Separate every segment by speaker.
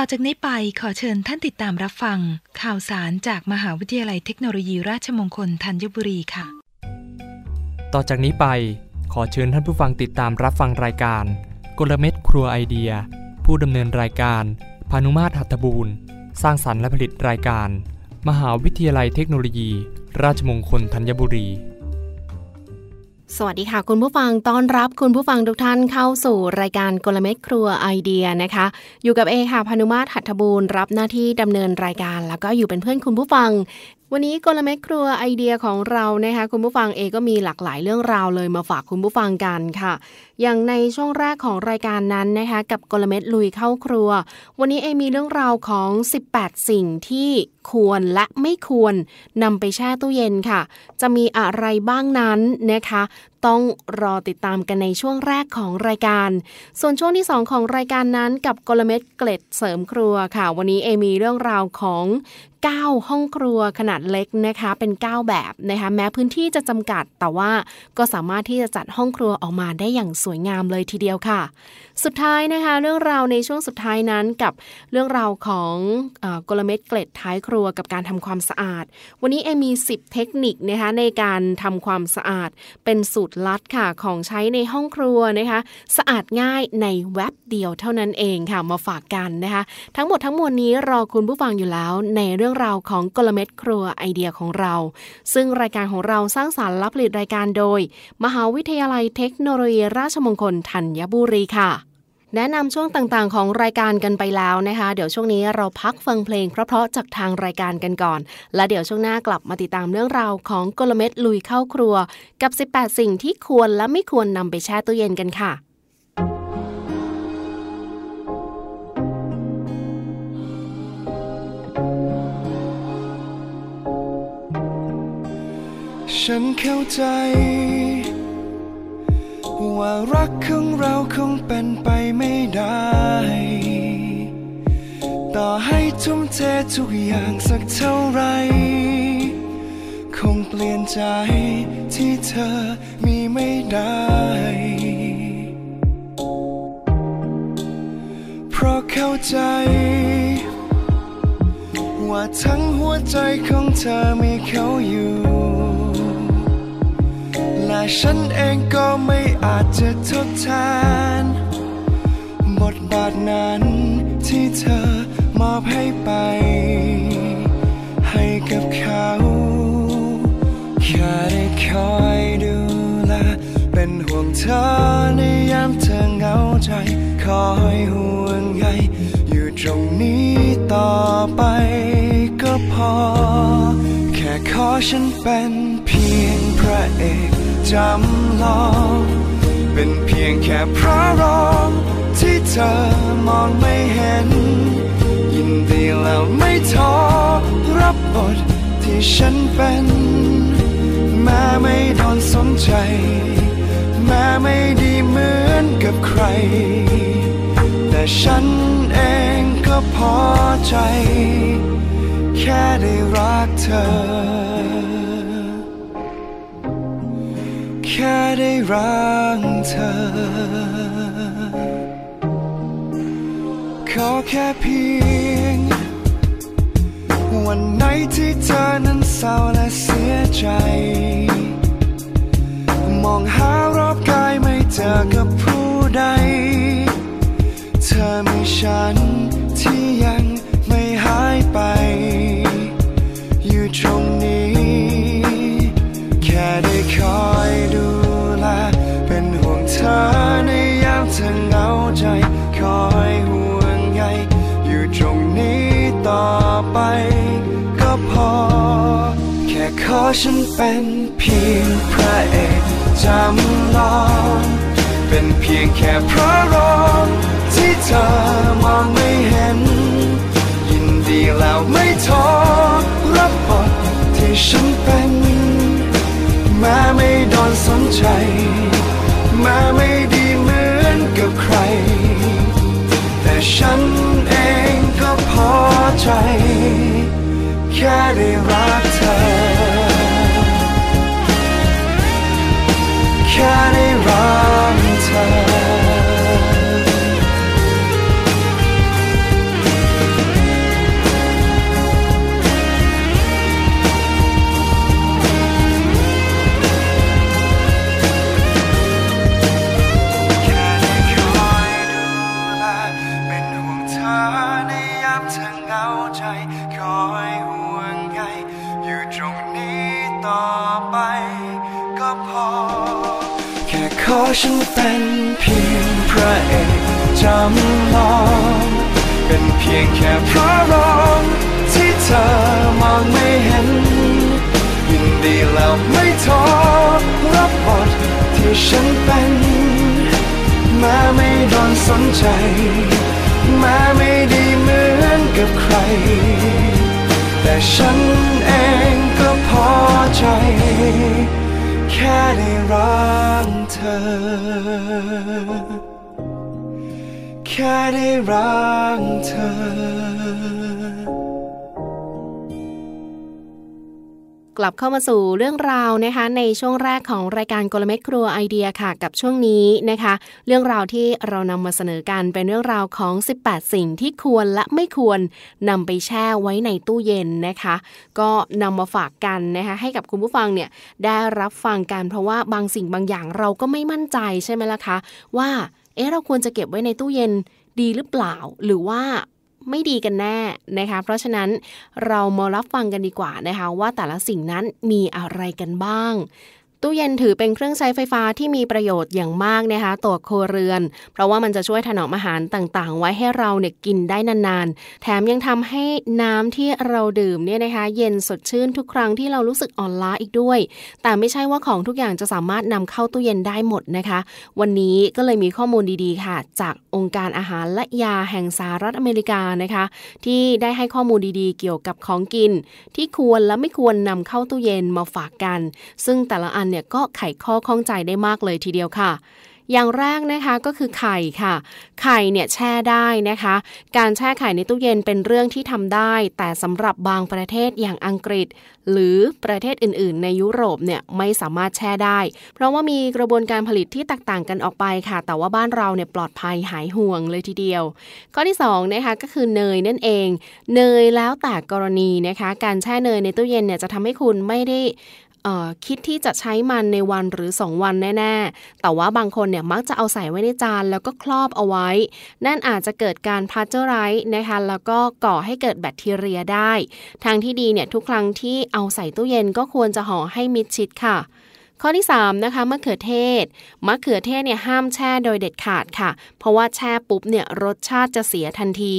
Speaker 1: ต่อจากนี้ไปขอเชิญท่านติดตามรับฟัง ข่าวสารจากมหาวิทยาลัยเทคโนโลยีราชมงคลธัญบุรีค่ะ
Speaker 2: ต่อจากนี้ไปขอเชิญท่านผู้ฟังติดตามรับฟังรายการ กลเม็ดครัวไอเดีย ผู้ดำเนินรายการพานุมาตรหัตถบูรณ์ สร้างสรรค์และผลิตรายการ มหาวิทยาลัยเทคโนโลยี ราชมงคลธัญบุรี
Speaker 3: สวัสดีค่ะ คุณผู้ฟังต้อนรับคุณผู้ฟังทุกท่านเข้าสู่รายการกลเม็ดครัวไอเดียนะคะ อยู่กับเอค่ะพานุมาตรหัตถบูรณ์รับหน้าที่ดำเนินรายการ แล้วก็อยู่เป็นเพื่อนคุณผู้ฟัง วันนี้กลเม็ดครัวไอเดียของเรานะคะ คุณผู้ฟังเอก็มีหลากหลายเรื่องราวเลยมาฝากคุณผู้ฟังกันค่ะ อย่างในช่วงแรกของรายการนั้นนะคะกับกลเม็ดลุยเข้าครัว วันนี้เอมีเรื่องราวของ 18 สิ่งที่ควรและไม่ควรนำไปแช่ตู้เย็นค่ะ จะมีอะไรบ้างนั้นนะคะ ต้องรอติดตามกันในช่วงแรกของรายการ ส่วนช่วงที่ 2 ของรายการนั้นกับกลเม็ดเกล็ดเสริมครัวค่ะ วันนี้เอมีเรื่องราวของ 9 ห้องครัวขนาดเล็กนะคะ เป็น 9 แบบนะคะ แม้พื้นที่จะจำกัดแต่ว่าก็สามารถที่จะจัดห้องครัวออกมาได้อย่างสวยงามเลยทีเดียวค่ะ สุดท้ายนะคะ เรื่องราวในช่วงสุดท้ายนั้นกับเรื่องราวของอกลเม็ดเกล็ดท้ายครัวกับการทำความสะอาด วันนี้เอมี 10 เทคนิคนะคะในการทำความสะอาด เป็นสูตรลัดค่ะของใช้ในห้องครัวนะคะ สะอาดง่ายในแว็บเดียวเท่านั้นเองค่ะมาฝากกันนะคะ ทั้งหมดทั้งมวลนี้รอคุณผู้ฟังอยู่แล้วในเรื่องราวของกลเม็ดครัวไอเดียของเรา ซึ่งรายการของเราสร้างสารรค์และผลิตรายการโดย มหาวิทยาลัยเทคโนโลยีราชมงคลธัญบุรีค่ะ แนะนำช่วงต่างๆ ของรายการกันไปแล้วนะคะ เดี๋ยวช่วงนี้เราพักฟังเพลงเพราะๆจากทางรายการกันก่อน และเดี๋ยวช่วงหน้ากลับมาติดตามเรื่องราวของกลเม็ดลุยเข้าครัว กับ 18 สิ่งที่ควรและไม่ควรนำไปแช่ตู้เย็นกันค่ะ
Speaker 4: ฉันเข้าใจ ว่ารักของเราคงเป็นไปไม่ได้ ต่อให้ทุ่มเททุกอย่างสักเท่าไร คงเปลี่ยนใจที่เธอมีไม่ได้ เพราะเข้าใจ ว่าทั้งหัวใจของเธอมีเขาอยู่ และฉันเองก็ไม่อาจจะทดแทน บทบาทนั้นที่เธอมอบให้ไป ให้กับเขาแค่ได้คอยดูแลเป็นห่วงเธอในยามเธอเหงาใจ คอยห่วงใยอยู่ตรงนี้ต่อไปก็พอ แค่ขอฉันเป็นเพียงพระเอก จำลอง เป็นเพียงแค่พระรองที่เธอมองไม่เห็น ยินดีแล้วไม่ท้อรับบทที่ฉันเป็น แม้ไม่โดนสนใจ แม้ไม่ดีเหมือนกับใคร แต่ฉันเองก็พอใจ แค่ได้รักเธอ แค่ได้รักเธอ ขอแค่เพียง วันไหนที่เธอนั้นเศร้าและเสียใจ มองหารอบกายไม่เจอกับผู้ใด เธอมีฉัน ธอเหงาใจ คอยห่วงใยอยู่ตรงนี้ต่อไป ก็พอ แค่ขอฉันเป็นเพียงพระเอกจำลองเป็นเพียงแค่พระรองที่เธอมองไม่เห็น ยินดีแล้วไม่ท้อรับบทที่ฉันเป็นแม้ไม่โดนสนใจแม้ไม่ดี ฉันเองก็พอใจ แค่ได้รักเธอ แค่ได้รักเธอ ฉันเป็นเพียงพระเอกจำลองเป็นเพียงแค่พระรองที่เธอมองไม่เห็น ยินดีแล้วไม่ท้อรับบทที่ฉันเป็นแม้ไม่โดนสนใจแม้ไม่ดีเหมือนกับใคร แต่ฉันเองก็พอใจ แค่ได้รักเธอ แค่ได้รักเธอ
Speaker 3: กลับเข้ามาสู่เรื่องราวนะคะ ในช่วงแรกของรายการกลเม็ดครัวไอเดียค่ะ กับช่วงนี้นะคะ เรื่องราวที่เรานำมาเสนอกันเป็นเรื่องราวของ 18 สิ่งที่ควรและไม่ควรนำไปแช่ไว้ในตู้เย็นนะคะ ก็นำมาฝากกันนะคะ ให้กับคุณผู้ฟังเนี่ยได้รับฟังกันเพราะว่าบางสิ่งบางอย่างเราก็ไม่มั่นใจใช่ไหมล่ะคะ ว่าเอ๊ะเราควรจะเก็บไว้ในตู้เย็นดีหรือเปล่า หรือว่า ไม่ดีกันแน่นะคะ เพราะฉะนั้นเรามารับฟังกันดีกว่านะคะ ว่าแต่ละสิ่งนั้นมีอะไรกันบ้าง ตู้เย็นถือเป็นเครื่องใช้ไฟฟ้าที่มีประโยชน์อย่างมากนะคะต่อครัวเรือน เพราะว่ามันจะช่วยถนอมอาหารต่างๆ ไว้ให้เราเนี่ยกินได้นานๆ แถมยังทำให้น้ำที่เราดื่มเนี่ยนะคะ เย็นสดชื่นทุกครั้งที่เรารู้สึกอ่อนล้าอีกด้วย แต่ไม่ใช่ว่าของทุกอย่างจะสามารถนำเข้าตู้เย็นได้หมดนะคะ วันนี้ก็เลยมีข้อมูลดีๆ ค่ะ จากองค์การอาหารและยาแห่งสหรัฐอเมริกานะคะ ที่ได้ให้ข้อมูลดีๆ เกี่ยวกับของกิน ที่ควรและไม่ควรนำเข้าตู้เย็นมาฝากกัน ซึ่งแต่ละอันเนี่ยก็ไขข้อข้องใจได้มากเลยทีเดียวค่ะอย่างแรกนะคะก็คือไข่ค่ะ ไข่เนี่ยแช่ได้นะคะ การแช่ไข่ในตู้เย็นเป็นเรื่องที่ทำได้ แต่สำหรับบางประเทศอย่างอังกฤษ หรือประเทศอื่น ๆ ในยุโรปเนี่ยไม่สามารถแช่ได้ เพราะว่ามีกระบวนการผลิตที่แตกต่างกันออกไปค่ะ แต่ว่าบ้านเราเนี่ยปลอดภัยหายห่วงเลยทีเดียว ข้อที่2นะคะก็คือเนยนั่นเอง เนยแล้วแต่กรณีนะคะ การแช่เนยในตู้เย็นเนี่ยจะทำให้คุณไม่ได้ คิดที่จะใช้มันในวันหรือ 2 วันแน่ ๆ แต่ว่าบางคนเนี่ยมักจะเอาใส่ไว้ในจานแล้วก็ครอบเอาไว้ นั่นอาจจะเกิดการพาเจอร์ไรส์นะคะแล้วก็ก่อให้เกิดแบคทีเรียได้ ทางที่ดีเนี่ยทุกครั้งที่เอาใส่ตู้เย็นก็ควรจะห่อให้มิดชิดค่ะ ข้อที่3นะคะมะเขือเทศมะเขือเทศเนี่ยห้ามแช่โดยเด็ดขาดค่ะ เพราะว่าแช่ปุ๊บเนี่ยรสชาติจะเสียทันที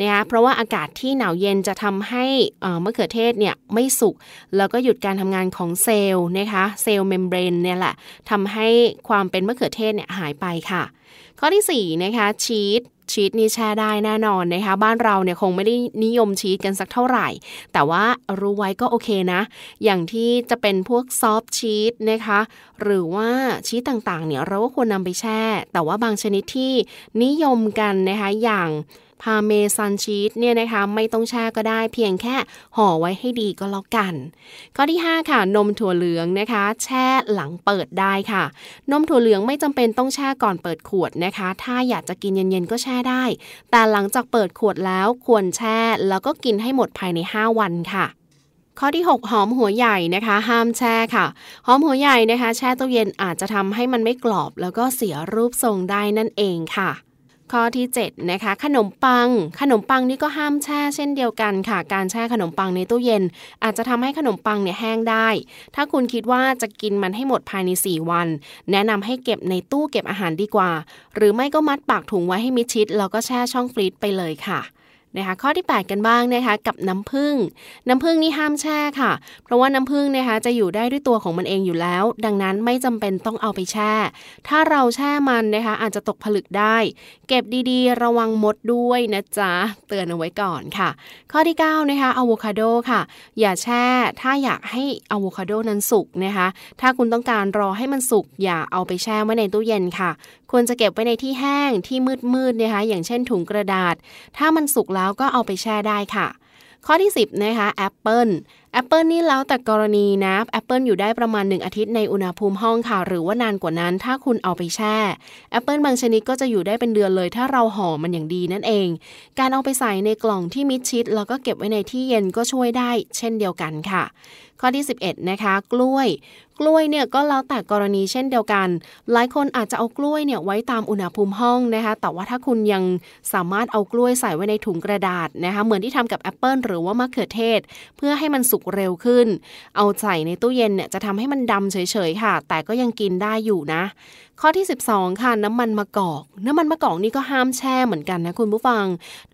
Speaker 3: นะคะเพราะว่าอากาศที่หนาวเย็นจะทำให้มะเขือเทศเนี่ยไม่สุกแล้วก็หยุดการทำงานของเซลล์นะคะ cell membrane เนี่ยแหละทำให้ความเป็นมะเขือเทศเนี่ยหายไปค่ะ ข้อที่4นะคะชีส ชีสนี่แช่ได้แน่นอนนะคะ บ้านเราเนี่ยคงไม่ได้นิยมชีสกันสักเท่าไหร่ แต่ว่ารู้ไว้ก็โอเคนะ อย่างที่จะเป็นพวก soft cheese นะคะ หรือว่าชีสต่างๆเนี่ยเราก็ควรนำไปแช่ แต่ว่าบางชนิดที่นิยมกันนะคะอย่าง พาเมซันชีสเนี่ยนะคะไม่ต้องแช่ก็ได้เพียงแค่ห่อไว้ให้ดีก็แล้วกัน ข้อที่ 5 ค่ะ นมถั่วเหลืองนะคะ แช่หลังเปิดได้ค่ะ นมถั่วเหลืองไม่จำเป็นต้องแช่ก่อนเปิดขวดนะคะ ถ้าอยากจะกินเย็นๆก็แช่ได้ แต่หลังจากเปิดขวดแล้วควรแช่แล้วก็กินให้หมดภายใน 5 วันค่ะข้อที่ 6 หอมหัวใหญ่นะคะ ห้ามแช่ค่ะ หอมหัวใหญ่นะคะ แช่ตู้เย็นอาจจะทำให้มันไม่กรอบ แล้วก็เสียรูปทรงได้นั่นเองค่ะ ข้อที่ 7 นะคะ ขนมปัง ขนมปังนี่ก็ห้ามแช่เช่นเดียวกันค่ะ การแช่ขนมปังในตู้เย็น อาจจะทำให้ขนมปังเนี่ยแห้งได้ ถ้าคุณคิดว่าจะกินมันให้หมดภายใน 4 วัน แนะนำให้เก็บในตู้เก็บอาหารดีกว่า หรือไม่ก็มัดปากถุงไว้ให้มิดชิด แล้วก็แช่ช่องฟรีซไปเลยค่ะ นะคะข้อที่ 8 กันบ้างนะคะกับน้ำผึ้งน้ำผึ้งนี่ห้ามแช่ค่ะ เพราะว่าน้ำผึ้งนะคะจะอยู่ได้ด้วยตัวของมันเองอยู่แล้ว ดังนั้นไม่จำเป็นต้องเอาไปแช่ ถ้าเราแช่มันนะคะอาจจะตกผลึกได้ เก็บดีๆ ระวังมดด้วยนะจ๊ะเตือนเอาไว้ก่อนค่ะ ข้อที่9นะคะอะโวคาโดค่ะ อย่าแช่ถ้าอยากให้อะโวคาโดนั้นสุกนะคะถ้าคุณต้องการรอให้มันสุกอย่าเอาไปแช่ไว้ในตู้เย็นค่ะ ควรจะเก็บไว้ในที่แห้งที่มืดๆนะคะ อย่างเช่นถุงกระดาษ ถ้ามันสุกแล้วก็เอาไปแช่ได้ค่ะ ข้อที่ 10 นะคะแอปเปิลแอปเปิลนี่แล้วแต่กรณีนะแอปเปิลอยู่ได้ประมาณ 1 อาทิตย์ในอุณหภูมิห้องค่ะ หรือว่านานกว่านั้นถ้าคุณเอาไปแช่แอปเปิลบางชนิดก็จะอยู่ได้เป็นเดือนเลย ถ้าเราห่อมันอย่างดีนั่นเอง การเอาไปใส่ในกล่องที่มิดชิด แล้วก็เก็บไว้ในที่เย็นก็ช่วยได้ เช่นเดียวกันค่ะ ข้อที่ 11 นะคะ กล้วย กล้วยเนี่ยก็แล้วแต่กรณีเช่นเดียวกัน หลายคนอาจจะเอากล้วยเนี่ยไว้ตามอุณหภูมิห้องนะคะ แต่ว่าถ้าคุณยังสามารถเอากล้วยใส่ไว้ในถุงกระดาษนะคะ เหมือนที่ทำกับแอปเปิลหรือว่ามะเขือเทศ เพื่อให้มันสุกเร็วขึ้น เอาใส่ในตู้เย็นเนี่ยจะทำให้มันดำเฉยๆค่ะ แต่ก็ยังกินได้อยู่นะ ข้อที่ 12 ค่ะ น้ำมันมะกอก น้ำมันมะกอกนี่ก็ห้ามแช่เหมือนกันนะคุณผู้ฟัง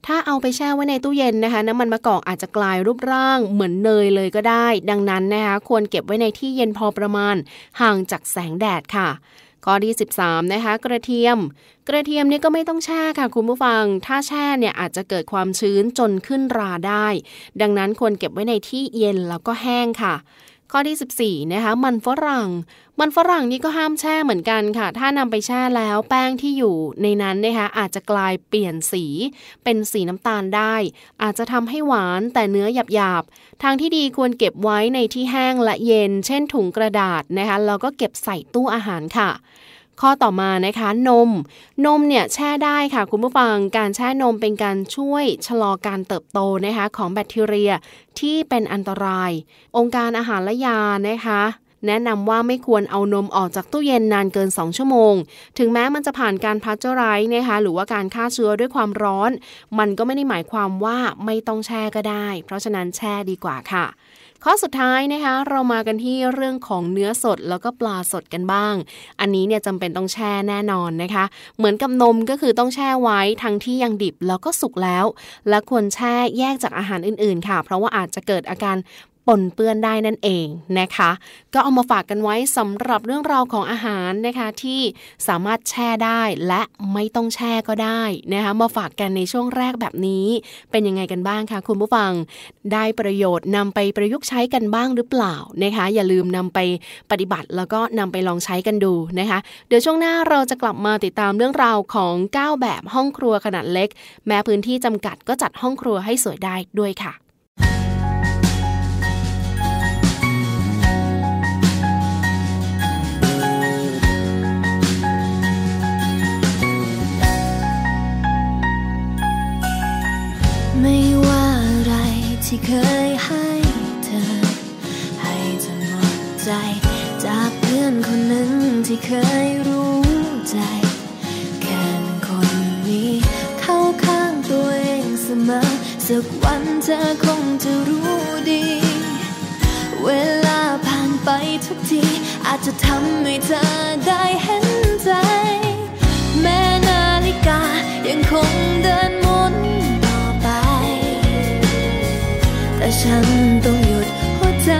Speaker 3: ถ้าเอาไปแช่ไว้ในตู้เย็นนะคะ น้ำมันมะกอกอาจจะกลายรูปร่างเหมือนเนยเลยก็ได้ ดังนั้นนะคะควรเก็บไว้ในที่เย็นพอประมาณ ห่างจากแสงแดดค่ะข้อที่ 13 นะคะ กระเทียม กระเทียมนี่ก็ไม่ต้องแช่ค่ะคุณผู้ฟัง ถ้าแช่เนี่ยอาจจะเกิดความชื้นจนขึ้นราได้ ดังนั้นควรเก็บไว้ในที่เย็นแล้วก็แห้งค่ะ ข้อที่ 14นะคะมันฝรั่ง มันฝรั่งนี่ก็ห้ามแช่เหมือนกันค่ะ ถ้านำไปแช่แล้วแป้งที่อยู่ในนั้นนะคะอาจจะกลายเปลี่ยนสีเป็นสีน้ำตาลได้ อาจจะทำให้หวานแต่เนื้อหยาบๆ ทางที่ดีควรเก็บไว้ในที่แห้งและเย็น เช่นถุงกระดาษนะคะแล้วก็เก็บใส่ตู้อาหารค่ะ ข้อต่อมานะคะนม นมเนี่ยแช่ได้ค่ะ คุณผู้ฟังการแช่นมเป็นการช่วยชะลอการเติบโตนะคะของแบคทีเรียที่เป็นอันตราย องค์การอาหารและยานะคะแนะนำว่าไม่ควรเอานมออกจากตู้เย็นนานเกิน 2 ชั่วโมง ถึงแม้มันจะผ่านการพัชเจอไรส์นะคะ หรือว่าการฆ่าเชื้อด้วยความร้อน มันก็ไม่ได้หมายความว่าไม่ต้องแช่ก็ได้ เพราะฉะนั้นแช่ดีกว่าค่ะ ข้อสุดท้ายนะคะ เรามากันที่เรื่องของเนื้อสดแล้วก็ปลาสดกันบ้าง อันนี้เนี่ยจำเป็นต้องแช่แน่นอนนะคะ เหมือนกับนมก็คือต้องแช่ไว้ทั้งที่ยังดิบแล้วก็สุกแล้ว และควรแช่แยกจากอาหารอื่นๆ ค่ะ เพราะว่าอาจจะเกิดอาการ ปนเปื้อนได้นั่นเองนะคะ ก็เอามาฝากกันไว้สำหรับเรื่องราวของอาหารนะคะที่สามารถแช่ได้และไม่ต้องแช่ก็ได้นะคะมาฝากกันในช่วงแรกแบบนี้เป็นยังไงกันบ้างคะคุณผู้ฟัง ได้ประโยชน์นำไปประยุกต์ใช้กันบ้างหรือเปล่านะคะ อย่าลืมนำไปปฏิบัติแล้วก็นำไปลองใช้กันดูนะคะ เดี๋ยวช่วงหน้าเราจะกลับมาติดตามเรื่องราวของ 9 แบบห้องครัวขนาดเล็ก แม้พื้นที่จำกัดก็จัดห้องครัวให้สวยได้ด้วยค่ะ
Speaker 5: ไม่ว่าอะไรที่เคยให้เธอ ให้เธอหมดใจ จากเพื่อนคนหนึ่งที่เคยรู้ใจแค่นคนนี้เข้าข้างตัวเองเสมอ สักวันเธอคงจะรู้ดี เวลาผ่านไปทุกที อาจจะทำให้เธอได้เห็นใจ แม้นาฬิกายังคงเดิน ฉันต้องหยุดหัวใจ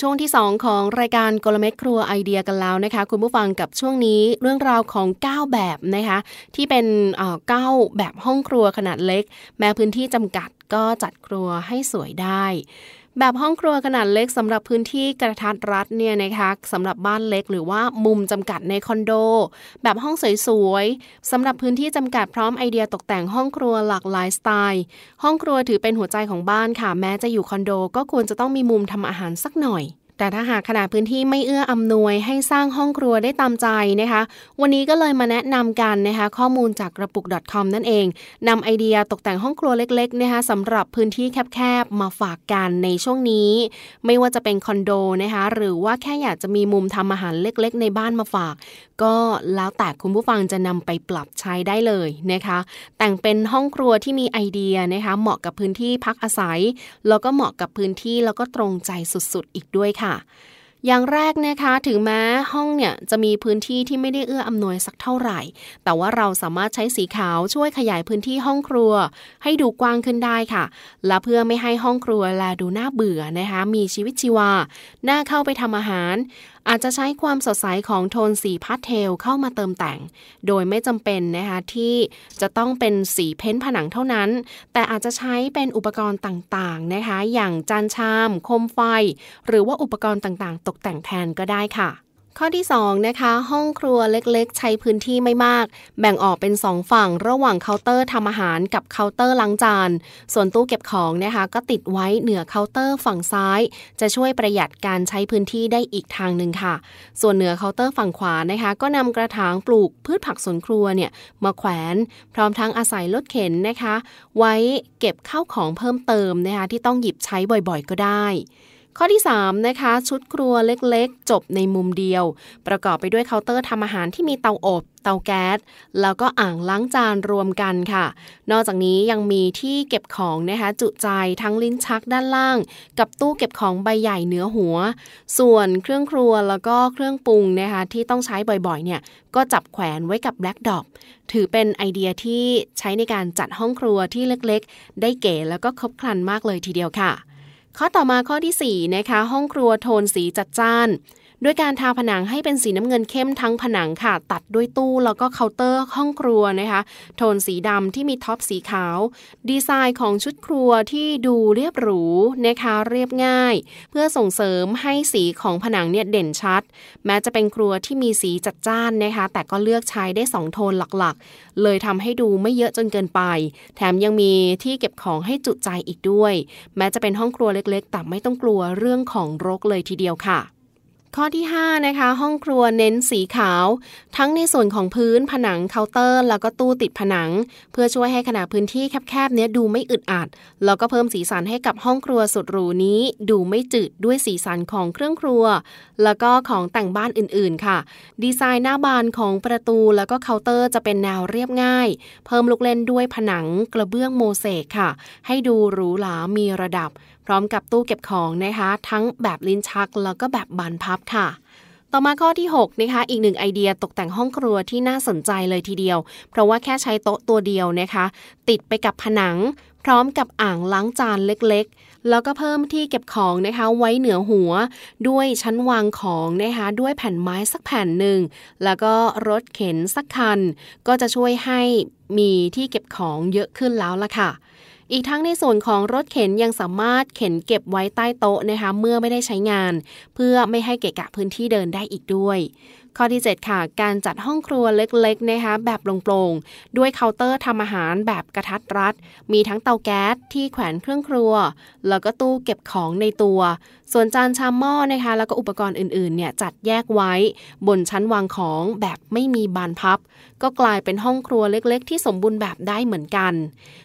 Speaker 3: ช่วงที่ 2 ของรายการกลเม็ดครัวไอเดียกันแล้วนะคะ คุณผู้ฟังกับช่วงนี้เรื่องราวของ 9 แบบนะคะ ที่เป็นเก้าแบบห้องครัวขนาดเล็ก แม้พื้นที่จำกัดก็จัดครัวให้สวยได้ แบบห้องครัวขนาดเล็กสำหรับพื้นที่กระทัดรัดเนี่ยนะคะสำหรับบ้านเล็กหรือว่ามุมจำกัดในคอนโด แบบห้องสวยๆสำหรับพื้นที่จำกัดพร้อมไอเดียตกแต่งห้องครัวหลากหลายสไตล์ห้องครัวถือเป็นหัวใจของบ้านค่ะ แม้จะอยู่คอนโด ก็ควรจะต้องมีมุมทำอาหารสักหน่อย แต่ถ้าหากขนาดพื้นที่ไม่เอื้ออำนวยให้สร้างห้องครัวได้ตามใจนะคะ วันนี้ก็เลยมาแนะนำกันนะคะ ข้อมูลจากกระปุก .com นั่นเองนำไอเดียตกแต่งห้องครัวเล็กๆนะคะสำหรับพื้นที่แคบๆมาฝากกันในช่วงนี้ ไม่ว่าจะเป็นคอนโดนะคะหรือว่าแค่อยากจะมีมุมทำอาหารเล็ก ๆ ในบ้านมาฝาก ก็แล้วแต่คุณผู้ฟังจะนำไปปรับใช้ได้เลยนะคะ แต่งเป็นห้องครัวที่มีไอเดียนะคะ เหมาะกับพื้นที่พักอาศัย แล้วก็เหมาะกับพื้นที่แล้วก็ตรงใจสุดๆ อีกด้วยค่ะ อย่างแรกนะคะถึงแม้ห้องเนี่ยจะมีพื้นที่ที่ไม่ได้เอื้ออำนวยสักเท่าไหร่ แต่ว่าเราสามารถใช้สีขาวช่วยขยายพื้นที่ห้องครัว ให้ดูกว้างขึ้นได้ค่ะ และเพื่อไม่ให้ห้องครัวแลดูน่าเบื่อนะคะมีชีวิตชีวาน่าเข้าไปทำอาหาร อาจจะใช้ความสดใสของโทนสีพาสเทลเข้ามาเติมแต่ง โดยไม่จำเป็นนะคะที่จะต้องเป็นสี paint ผนังเท่านั้น แต่อาจจะใช้เป็นอุปกรณ์ต่างๆนะคะ อย่างจานชาม โคมไฟ หรือว่าอุปกรณ์ต่างๆตกแต่งแทนก็ได้ค่ะ ข้อที่2นะคะห้องครัวเล็กๆ ใช้พื้นที่ไม่มาก แบ่งออกเป็น 2 ฝั่งระหว่างเคาน์เตอร์ทำอาหารกับเคาน์เตอร์ล้างจาน ส่วนตู้เก็บของนะคะก็ติดไว้เหนือเคาน์เตอร์ฝั่งซ้าย จะช่วยประหยัดการใช้พื้นที่ได้อีกทางหนึ่งค่ะ ส่วนเหนือเคาน์เตอร์ฝั่งขวานะคะก็นำกระถางปลูกพืชผักสวนครัวเนี่ยมาแขวน พร้อมทั้งอาศัยรถเข็นนะคะ ไว้เก็บข้าวของเพิ่มเติมนะคะที่ต้องหยิบใช้บ่อยๆ ก็ได้ ข้อที่ 3 นะคะ ชุดครัวเล็กๆ จบในมุมเดียว ประกอบไปด้วยเคาน์เตอร์ทำอาหารที่มีเตาอบเตาแก๊ส แล้วก็อ่างล้างจานรวมกันค่ะ นอกจากนี้ยังมีที่เก็บของนะคะ จุใจทั้งลิ้นชักด้านล่าง กับตู้เก็บของใบใหญ่เหนือหัว ส่วนเครื่องครัวแล้วก็เครื่องปรุงนะคะที่ต้องใช้บ่อยๆ เนี่ยก็จับแขวนไว้กับแบล็กดอปถือเป็นไอเดียที่ใช้ในการจัดห้องครัวที่เล็กๆ ได้เก๋แล้วก็ครบครันมากเลยทีเดียวค่ะ ข้อต่อมาข้อที่4นะคะห้องครัวโทนสีจัดจ้าน ด้วยการทาผนังให้เป็นสีน้ำเงินเข้มทั้งผนังค่ะ ตัดด้วยตู้แล้วก็เคาน์เตอร์ห้องครัวนะคะ โทนสีดำที่มีท็อปสีขาว ดีไซน์ของชุดครัวที่ดูเรียบหรูนะคะเรียบง่าย เพื่อส่งเสริมให้สีของผนังเนี่ยเด่นชัด แม้จะเป็นครัวที่มีสีจัดจ้านนะคะ แต่ก็เลือกใช้ได้สองโทนหลักๆ เลยทำให้ดูไม่เยอะจนเกินไป แถมยังมีที่เก็บของให้จุใจอีกด้วย แม้จะเป็นห้องครัวเล็กๆ แต่ไม่ต้องกลัวเรื่องของรกเลยทีเดียวค่ะ ข้อที่ 5 นะคะ ห้องครัวเน้นสีขาว ทั้งในส่วนของพื้นผนังเคาน์เตอร์ แล้วก็ตู้ติดผนัง เพื่อช่วยให้ขนาดพื้นที่แคบๆเนี้ยดูไม่อึดอัด แล้วก็เพิ่มสีสันให้กับห้องครัวสุดหรูนี้ ดูไม่จืดด้วยสีสันของเครื่องครัว แล้วก็ของแต่งบ้านอื่นๆค่ะ ดีไซน์หน้าบานของประตูแล้วก็เคาน์เตอร์จะเป็นแนวเรียบง่าย เพิ่มลูกเล่นด้วยผนังกระเบื้องโมเสกค่ะ ให้ดูหรูหรามีระดับ ร้อมกับตู้เก็บของนะคะ ทั้งแบบลิ้นชักแล้วก็แบบบานพับค่ะ ต่อมาข้อที่6นะคะอีกหนึ่งไอเดียตกแต่งห้องครัวที่น่าสนใจเลยทีเดียว เพราะว่าแค่ใช้โต๊ะตัวเดียวนะคะ ติดไปกับผนัง พร้อมกับอ่างล้างจานเล็กๆแล้วก็เพิ่มที่เก็บของนะคะไว้เหนือหัว ด้วยชั้นวางของนะคะด้วยแผ่นไม้สักแผ่นหนึ่ง แล้วก็รถเข็นสักคัน ก็จะช่วยให้มีที่เก็บของเยอะขึ้นแล้วล่ะค่ะ อีกทั้งในส่วนของรถเข็นยังสามารถเข็นเก็บไว้ใต้โต๊ะนะคะเมื่อไม่ได้ใช้งาน เพื่อไม่ให้เกะกะพื้นที่เดินได้อีกด้วย ข้อที่ 7 ค่ะ การจัดห้องครัวเล็กๆนะคะแบบโปร่งๆด้วยเคาน์เตอร์ทำอาหารแบบกระทัดรัด มีทั้งเตาแก๊สที่แขวนเครื่องครัว แล้วก็ตู้เก็บของในตัว ส่วนจานชามหม้อนะคะ แล้วก็อุปกรณ์อื่นๆเนี่ยจัดแยกไว้บนชั้นวางของแบบไม่มีบานพับ ก็กลายเป็นห้องครัวเล็กๆ ที่สมบูรณ์แบบได้เหมือนกัน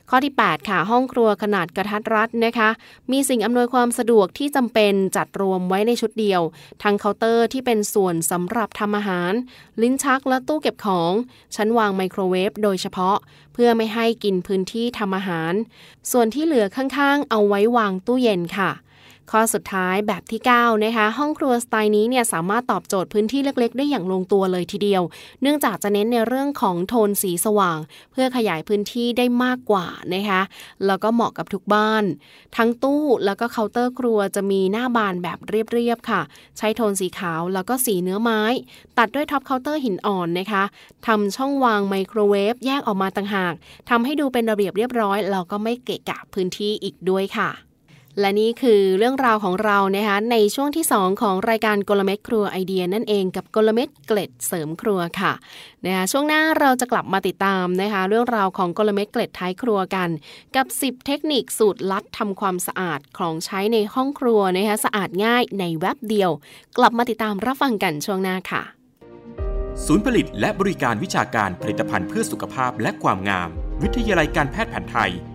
Speaker 3: ข้อที่ 8 ค่ะ ห้องครัวขนาดกระทัดรัดนะคะ มีสิ่งอำนวยความสะดวกที่จำเป็นจัดรวมไว้ในชุดเดียว ทั้งเคาน์เตอร์ที่เป็นส่วนสำหรับทำอาหาร ลิ้นชักและตู้เก็บของ ชั้นวางไมโครเวฟโดยเฉพาะ เพื่อไม่ให้กินพื้นที่ทำอาหาร ส่วนที่เหลือข้างๆ เอาไว้วางตู้เย็นค่ะ ข้อสุดท้ายแบบที่ 9 นะคะ ห้องครัวสไตล์นี้เนี่ยสามารถตอบโจทย์พื้นที่เล็ก ๆ ได้อย่างลงตัวเลยทีเดียว เนื่องจากจะเน้นในเรื่องของโทนสีสว่าง เพื่อขยายพื้นที่ได้มากกว่านะคะ แล้วก็เหมาะกับทุกบ้าน ทั้งตู้แล้วก็เคาน์เตอร์ครัวจะมีหน้าบานแบบเรียบ ๆ ค่ะ ใช้โทนสีขาวแล้วก็สีเนื้อไม้ ตัดด้วยท็อปเคาน์เตอร์หินอ่อนนะคะทำช่องวางไมโครเวฟแยกออกมาต่างหากทำให้ดูเป็นระเบียบเรียบร้อยแล้วก็ไม่เกะกะพื้นที่อีกด้วยค่ะ และนี่คือเรื่องราวของเรานะคะในช่วงที่ 2 ของรายการกลเม็ดครัวไอเดียนั่นเองกับกลเม็ดเกล็ดเสริมครัวค่ะนะคะช่วงหน้าเราจะกลับมาติดตามนะคะเรื่องราวของกลเม็ดเกล็ดท้ายครัวกัน กับ 10 เทคนิคสูตรลัดทำความสะอาดของใช้ในห้องครัวนะคะสะอาดง่ายในแวบเดียว กลับมาติดตามรับฟังกันช่วงหน้าค่ะ
Speaker 6: ศูนย์ผลิตและบริการวิชาการผลิตภัณฑ์เพื่อสุขภาพและความงาม วิทยาลัยการแพทย์แผนไทย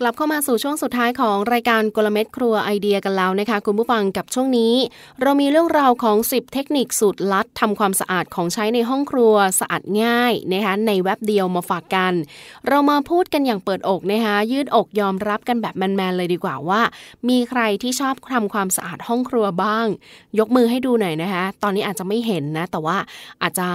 Speaker 3: กลับเข้ามาสู่ช่วงสุดท้ายของรายการกลเม็ดครัวไอเดียกันแล้วนะคะ คุณผู้ฟังกับช่วงนี้ เรามีเรื่องราวของ 10 เทคนิคสูตรลัดทำความสะอาดของใช้ในห้องครัวสะอาดง่ายนะคะในเว็บเดียวมาฝากกัน เรามาพูดกันอย่างเปิดอกนะคะยืดอกยอมรับกันแบบแมนๆเลยดีกว่าว่า มีใครที่ชอบทำความสะอาดห้องครัวบ้าง ยกมือให้ดูหน่อยนะคะตอนนี้อาจจะไม่เห็นนะแต่ว่าอาจจะ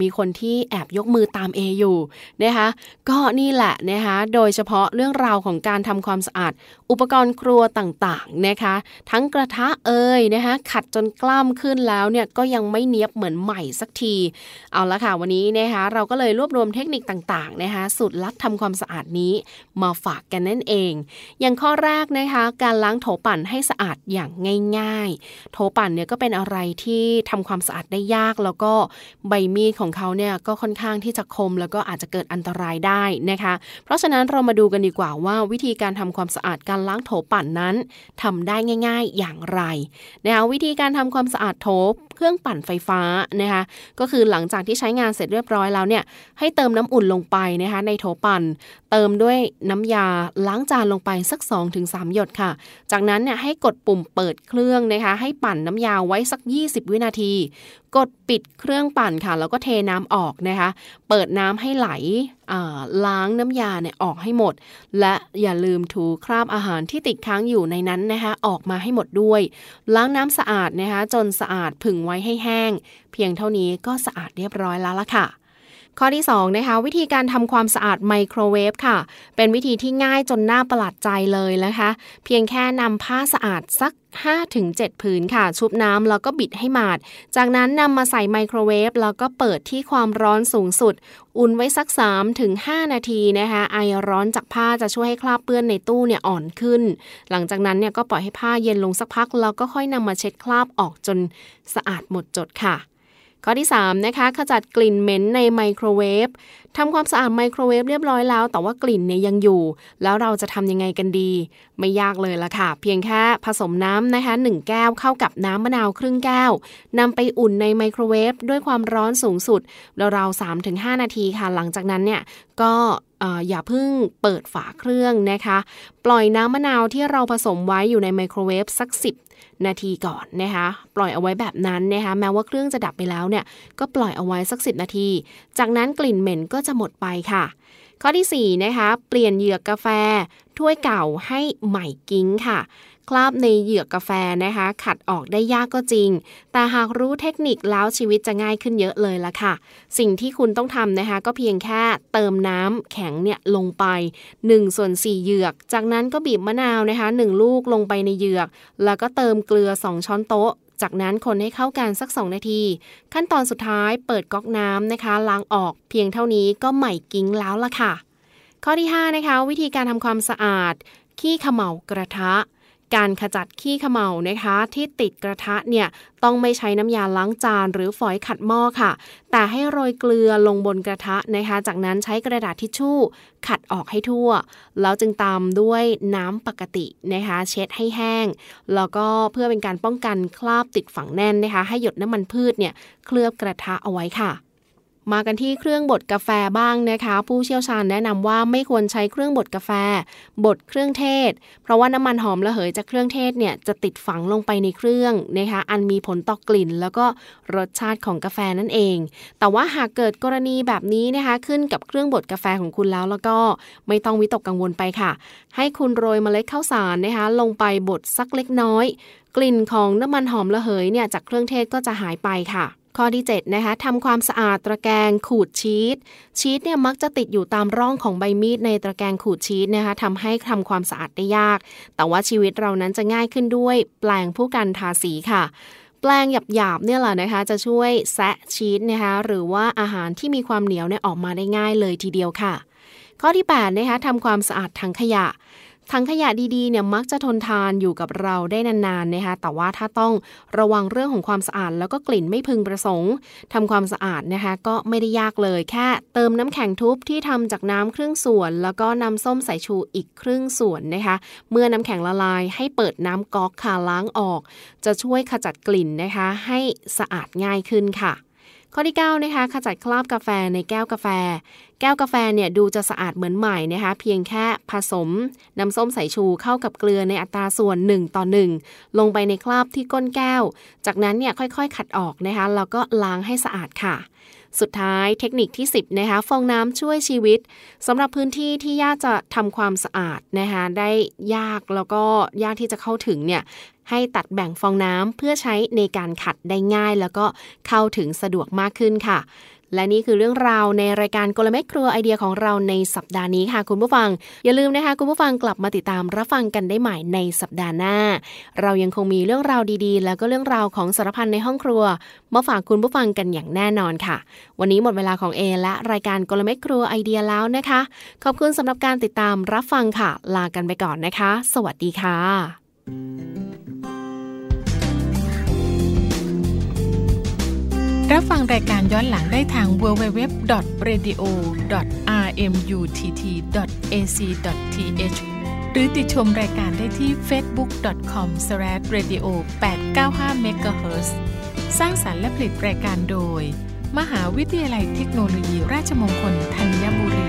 Speaker 3: มีคนที่แอบยกมือตามเออยู่นะคะก็นี่แหละนะคะโดยเฉพาะเรื่องราวของการทำความสะอาด อุปกรณ์ครัวต่างๆนะคะ ทั้งกระทะเอ่ยนะคะขัดจนกล้ามขึ้นแล้วเนี่ยก็ยังไม่เนียบเหมือนใหม่สักที เอาละค่ะวันนี้นะคะเราก็เลยรวบรวมเทคนิคต่างๆนะคะสูตรลัดทำความสะอาดนี้มาฝากกันนั่นเอง อย่างข้อแรกนะคะ การล้างโถปั่นให้สะอาดอย่างง่าย ๆ โถปั่นเนี่ยก็เป็นอะไรที่ทำความสะอาดได้ยากแล้วก็ใบมีดของเขาเนี่ยก็ค่อนข้างที่จะคมแล้วก็อาจจะเกิดอันตรายได้นะคะ เพราะฉะนั้นเรามาดูกันดีกว่าว่าวิธีการทำความสะอาดการล้างโถปั่นนั้นทำได้ง่าย ๆ อย่างไรนะคะวิธีการทำความสะอาดโถเครื่องปั่นไฟฟ้านะคะก็คือหลังจากที่ใช้งานเสร็จเรียบร้อยแล้วเนี่ยให้เติมน้ำอุ่นลงไปนะคะในโถปั่น เติมด้วยน้ำยาล้างจานลงไปสัก 2-3 หยดค่ะ จากนั้นเนี่ยให้กดปุ่มเปิดเครื่องนะคะให้ปั่นน้ำยาไว้สัก 20 วินาที กดปิดเครื่องปั่นค่ะ แล้วก็เทน้ำออกนะคะ เปิดน้ำให้ไหลล้างน้ำยาเนี่ยออกให้หมด และอย่าลืมถูคราบอาหารที่ติดค้างอยู่ในนั้นนะคะออกมาให้หมดด้วย ล้างน้ำสะอาดนะคะจนสะอาดผึ่งไว้ให้แห้ง เพียงเท่านี้ก็สะอาดเรียบร้อยแล้วละค่ะ ข้อที่2นะคะวิธีการทำความสะอาดไมโครเวฟค่ะ เป็นวิธีที่ง่ายจนน่าประหลาดใจเลยนะคะ เพียงแค่นำผ้าสะอาดสัก5-7 ผืนค่ะ ชุบน้ำแล้วก็บิดให้หมาด จากนั้นนำมาใส่ไมโครเวฟแล้วก็เปิดที่ความร้อนสูงสุด อุ่นไว้สัก 3-5 นาทีนะคะ ไอร้อนจากผ้าจะช่วยให้คราบเปื้อนในตู้เนี่ยอ่อนขึ้น หลังจากนั้นเนี่ยก็ปล่อยให้ผ้าเย็นลงสักพัก แล้วก็ค่อยนำมาเช็ดคราบออกจนสะอาดหมดจดค่ะ ข้อที่3นะคะขจัดกลิ่นเหม็นในไมโครเวฟทำความสะอาดไมโครเวฟเรียบร้อยแล้ว แต่ว่ากลิ่นเนี่ยยังอยู่ แล้วเราจะทำยังไงกันดี ไม่ยากเลยละค่ะ เพียงแค่ผสมน้ำนะคะ 1 แก้วเข้ากับน้ำมะนาวครึ่งแก้วนำไปอุ่นในไมโครเวฟด้วยความร้อนสูงสุดราวๆ3-5 นาทีค่ะ หลังจากนั้นเนี่ยก็อย่าเพิ่งเปิดฝาเครื่องนะคะ ปล่อยน้ำมะนาวที่เราผสมไว้อยู่ในไมโครเวฟสัก 10 นาทีก่อนนะคะปล่อยเอาไว้แบบนั้นนะคะแม้ว่าเครื่องจะดับไปแล้วเนี่ยก็ปล่อยเอาไว้สัก 10 นาที จากนั้นกลิ่นเหม็นก็จะหมดไปค่ะ ข้อที่4นะคะเปลี่ยนเหยือกกาแฟถ้วยเก่าให้ใหม่กิ้งค่ะ คราบในเหยือกกาแฟนะคะ ขัดออกได้ยากก็จริง แต่หากรู้เทคนิคแล้วชีวิตจะง่ายขึ้นเยอะเลยละค่ะ สิ่งที่คุณต้องทำนะคะ ก็เพียงแค่เติมน้ำแข็งเนี่ยลงไป1ส่วน4เหยือก จากนั้นก็บีบมะนาวนะคะ 1 ลูกลงไปในเหยือก แล้วก็เติมเกลือ 2 ช้อนโต๊ะจากนั้นคนให้เข้ากันสัก 2 นาที ขั้นตอนสุดท้ายเปิดก๊อกน้ำนะคะ ล้างออกเพียงเท่านี้ก็ใหม่กิ้งแล้วล่ะค่ะ ข้อที่ 5 นะคะ วิธีการทำความสะอาด ขี้ขมเหลากระทะ การขจัดขี้ขมเหลานะคะ ที่ติดกระทะเนี่ยต้องไม่ใช้น้ำยาล้างจานหรือฝอยขัดหม้อค่ะ แต่ให้โรยเกลือลงบนกระทะนะคะ จากนั้นใช้กระดาษทิชชู่ ขัดออกให้ทั่ว แล้วจึงตามด้วยน้ำปกตินะคะ เช็ดให้แห้ง แล้วก็เพื่อเป็นการป้องกันคราบติดฝังแน่นนะคะ ให้หยดน้ำมันพืชเนี่ยเคลือบกระทะเอาไว้ค่ะ มากันที่เครื่องบดกาแฟบ้างนะคะ ผู้เชี่ยวชาญแนะนำว่าไม่ควรใช้เครื่องบดกาแฟ บดเครื่องเทศ เพราะว่าน้ำมันหอมระเหยจากเครื่องเทศเนี่ยจะติดฝังลงไปในเครื่องนะคะอันมีผลต่อกลิ่น แล้วก็รสชาติของกาแฟนั่นเอง แต่ว่าหากเกิดกรณีแบบนี้นะคะขึ้นกับเครื่องบดกาแฟของคุณแล้วแล้วก็ไม่ต้องวิตกกังวลไปค่ะ ให้คุณโรยเมล็ดข้าวสารนะคะลงไปบดสักเล็กน้อย กลิ่นของน้ำมันหอมระเหยเนี่ยจากเครื่องเทศก็จะหายไปค่ะ ข้อที่ 7 นะคะทำความสะอาดตะแกรงขูดชีสชีสเนี่ยมักจะติดอยู่ตามร่องของใบมีดในตะแกรงขูดชีสนะคะทำให้ทำความสะอาดได้ยาก แต่ว่าชีวิตเรานั้นจะง่ายขึ้นด้วย แปลงผู้กันทาสีค่ะแปลงหยาบๆเนี่ยแหละนะคะจะช่วยแซะชีสนะคะหรือว่าอาหารที่มีความเหนียวเนี่ยออกมาได้ง่ายเลยทีเดียวค่ะ ข้อที่8นะคะทำความสะอาดถังขยะ ถังขยะดีๆเนี่ยมักจะทนทานอยู่กับเราได้นานๆนะคะแต่ว่าถ้าต้องระวังเรื่องของความสะอาด แล้วก็กลิ่นไม่พึงประสงค์ทำความสะอาดนะคะก็ไม่ได้ยากเลยแค่ เติมน้ำแข็งทุบที่ทำจากน้ำครึ่งส่วน แล้วก็นำส้มสายชูอีกครึ่งส่วนนะคะเมื่อน้ำแข็งละลายให้เปิดน้ำก๊อกค่าล้างออก จะช่วยขจัดกลิ่นนะคะให้สะอาดง่ายขึ้นค่ะ ข้อที่9นะคะขจัดคราบกาแฟในแก้วกาแฟ แก้วกาแฟเนี่ยดูจะสะอาดเหมือนใหม่นะคะเพียงแค่ผสมน้ำส้มสายชูเข้ากับเกลือในอัตราส่วน 1 ต่อ 1 ลงไปในคราบที่ก้นแก้ว จากนั้นเนี่ยค่อยๆ ขัดออกนะคะแล้วก็ล้างให้สะอาดค่ะ สุดท้ายเทคนิคที่ 10นะคะฟองน้ำช่วยชีวิตสำหรับพื้นที่ที่ยากจะทำความสะอาดนะคะได้ยากแล้วก็ยากที่จะเข้าถึงเนี่ยให้ตัดแบ่งฟองน้ำเพื่อใช้ในการขัดได้ง่าย แล้วก็เข้าถึงสะดวกมากขึ้นค่ะ และนี่คือเรื่องราวในรายการกลเม็ดครัวไอเดียของเราในสัปดาห์นี้ค่ะ คุณผู้ฟัง อย่าลืมนะคะ คุณผู้ฟังกลับมาติดตามรับฟังกันได้ใหม่ในสัปดาห์หน้า เรายังคงมีเรื่องราวดีๆ แล้วก็เรื่องราวของสารพันในห้องครัว มาฝากคุณผู้ฟังกันอย่างแน่นอนค่ะ วันนี้หมดเวลาของเอและรายการกลเม็ดครัวไอเดียแล้วนะคะ ขอบคุณสำหรับการติดตามรับฟังค่ะ ลากันไปก่อนนะคะ สวัสดีค่ะ
Speaker 1: รับฟังรายการย้อนหลังได้ทาง www.radio.rmutt.ac.th หรือติดชมรายการได้ที่ facebook.com/radio895 MHz สร้างสารรค์และผลิตรายการโดย มหาวิทยาลัยเทคโนโลยีราชมงคลธัญบุรี